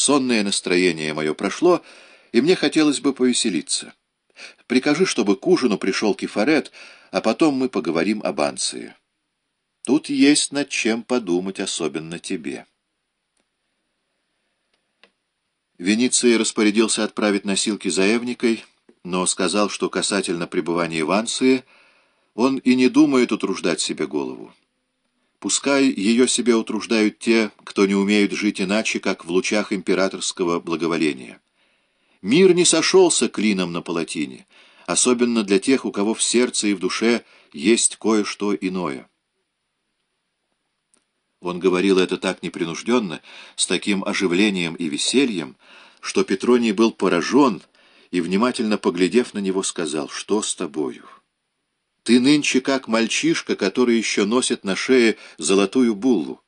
Сонное настроение мое прошло, и мне хотелось бы повеселиться. Прикажи, чтобы к ужину пришел Кефарет, а потом мы поговорим об Анции. Тут есть над чем подумать, особенно тебе». Вениций распорядился отправить носилки за Эвникой, но сказал, что касательно пребывания в Анции он и не думает утруждать себе голову. Пускай ее себе утруждают те, кто не умеют жить иначе, как в лучах императорского благоволения. Мир не сошелся клином на палатине, особенно для тех, у кого в сердце и в душе есть кое-что иное. Он говорил это так непринужденно, с таким оживлением и весельем, что Петроний был поражен и, внимательно поглядев на него, сказал, «Что с тобою? Ты нынче как мальчишка, который еще носит на шее золотую буллу».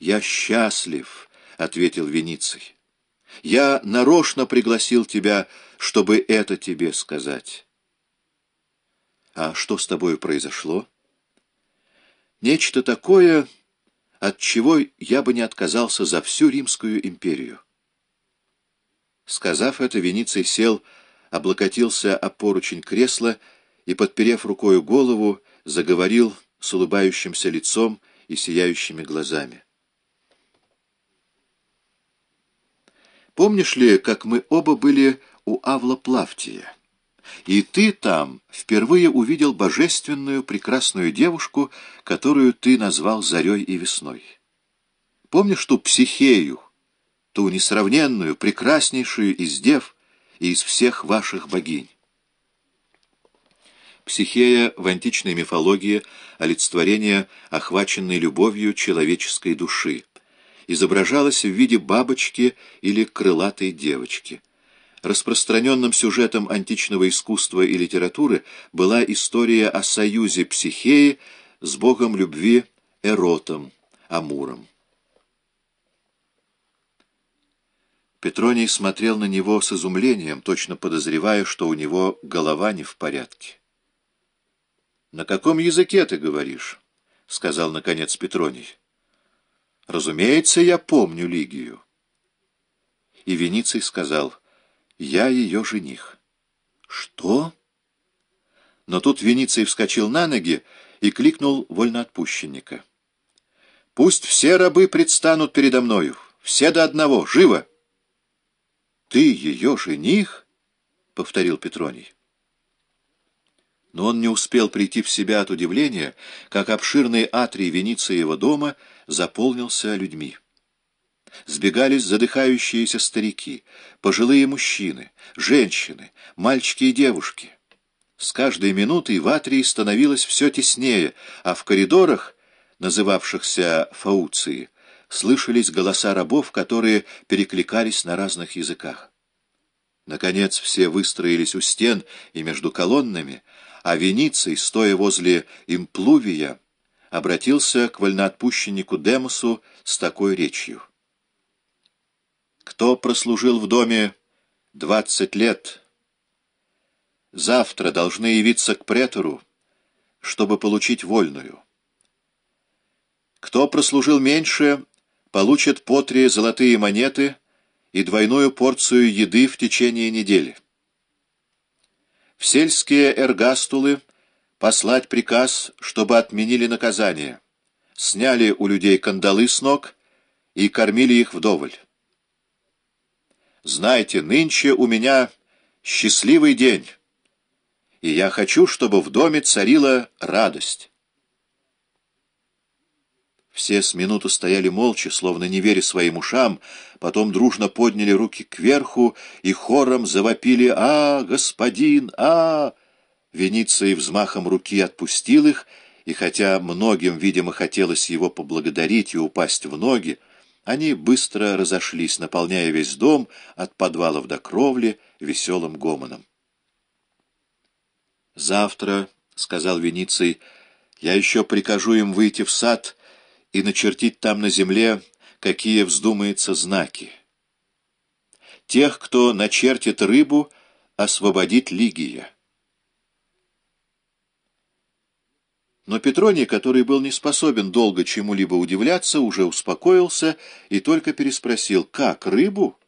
«Я счастлив», — ответил Вениций. «Я нарочно пригласил тебя, чтобы это тебе сказать». «А что с тобою произошло?» «Нечто такое...» от чего я бы не отказался за всю Римскую империю. Сказав это, Вениций сел, облокотился о поручень кресла и, подперев рукою голову, заговорил с улыбающимся лицом и сияющими глазами. Помнишь ли, как мы оба были у Авла Плавтия? И ты там впервые увидел божественную прекрасную девушку, которую ты назвал зарей и весной. Помнишь ту психею, ту несравненную, прекраснейшую из дев и из всех ваших богинь? Психея в античной мифологии — олицетворение охваченной любовью человеческой души, изображалась в виде бабочки или крылатой девочки — Распространенным сюжетом античного искусства и литературы была история о союзе Психеи с богом любви Эротом, Амуром. Петроний смотрел на него с изумлением, точно подозревая, что у него голова не в порядке. «На каком языке ты говоришь?» — сказал, наконец, Петроний. «Разумеется, я помню Лигию». И Вениций сказал — я ее жених. Что? Но тут Вениций вскочил на ноги и кликнул вольноотпущенника. Пусть все рабы предстанут передо мною, все до одного, живо! Ты ее жених? — повторил Петроний. Но он не успел прийти в себя от удивления, как обширный атрий Венициева дома заполнился людьми. Сбегались задыхающиеся старики, пожилые мужчины, женщины, мальчики и девушки. С каждой минутой в Атрии становилось все теснее, а в коридорах, называвшихся фауции, слышались голоса рабов, которые перекликались на разных языках. Наконец все выстроились у стен и между колоннами, а Вениций, стоя возле имплувия, обратился к вольноотпущеннику Демосу с такой речью. Кто прослужил в доме двадцать лет, завтра должны явиться к претору, чтобы получить вольную. Кто прослужил меньше, получит по три золотые монеты и двойную порцию еды в течение недели. В сельские эргастулы послать приказ, чтобы отменили наказание, сняли у людей кандалы с ног и кормили их вдоволь. Знайте, нынче у меня счастливый день, и я хочу, чтобы в доме царила радость. Все с минуту стояли молча, словно не веря своим ушам, потом дружно подняли руки кверху и хором завопили «А, господин, а!». Вениций взмахом руки отпустил их, и хотя многим, видимо, хотелось его поблагодарить и упасть в ноги, они быстро разошлись, наполняя весь дом от подвалов до кровли веселым гомоном. «Завтра, — сказал Вениций, — я еще прикажу им выйти в сад и начертить там на земле, какие вздумаются знаки. Тех, кто начертит рыбу, освободит Лигия». Но Петроний, который был не способен долго чему-либо удивляться, уже успокоился и только переспросил «Как, рыбу?»